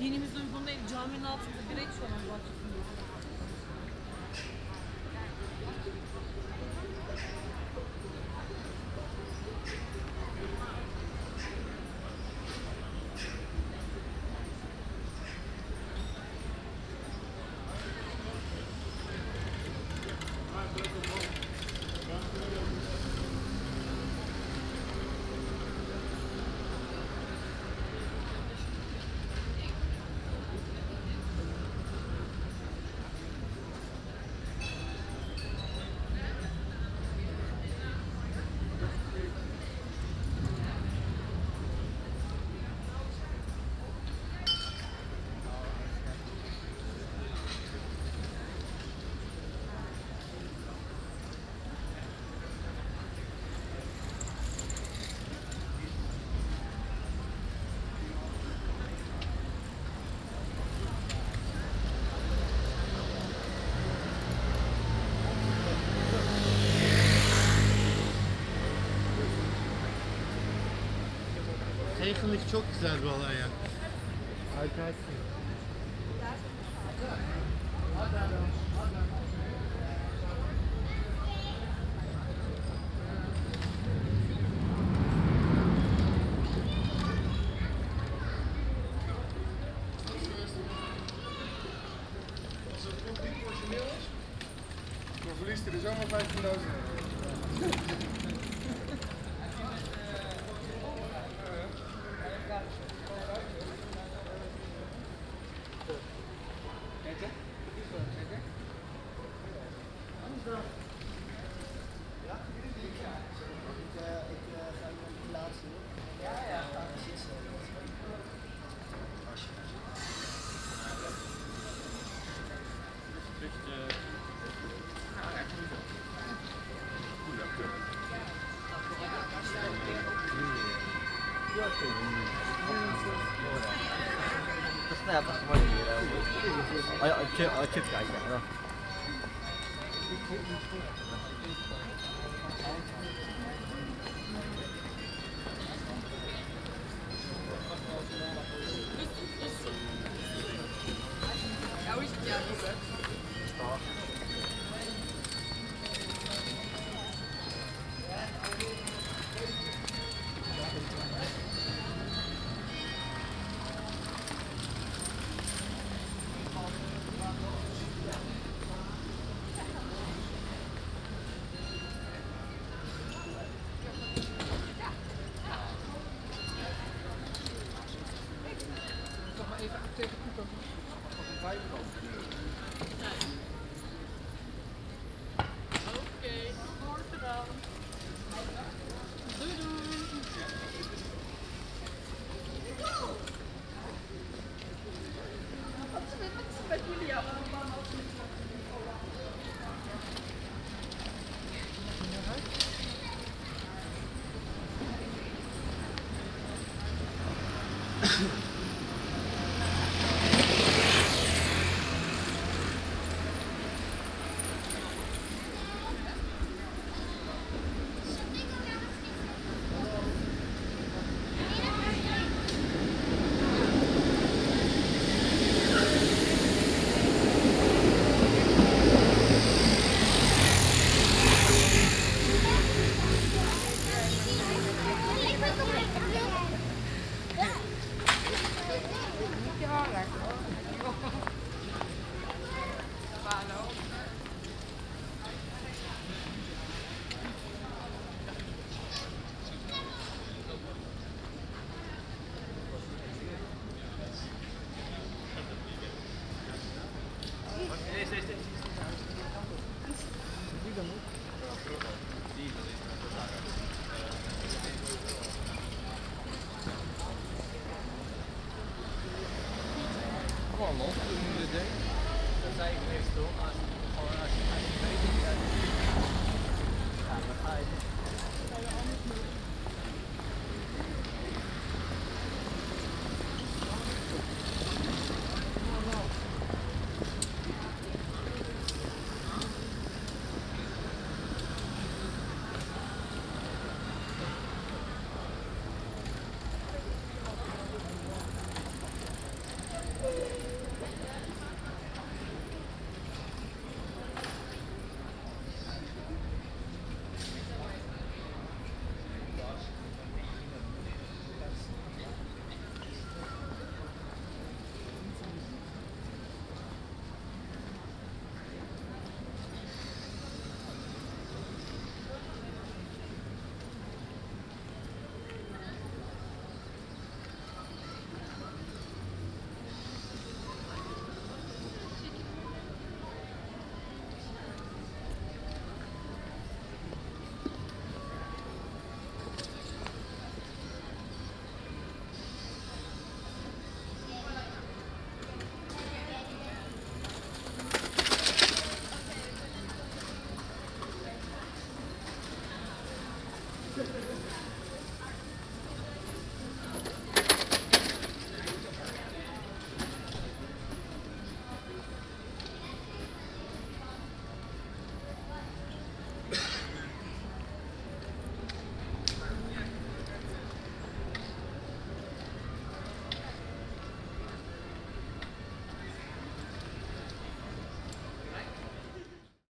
Dinimiz uygun değil. Caminin altında süreç sonunda yakındaki çok güzel bir olay ya. Alpersin. Verliest hij er zomaar 15.000 euro. Jeg kjøpte ikke. Wein rausnehmen. Perdón.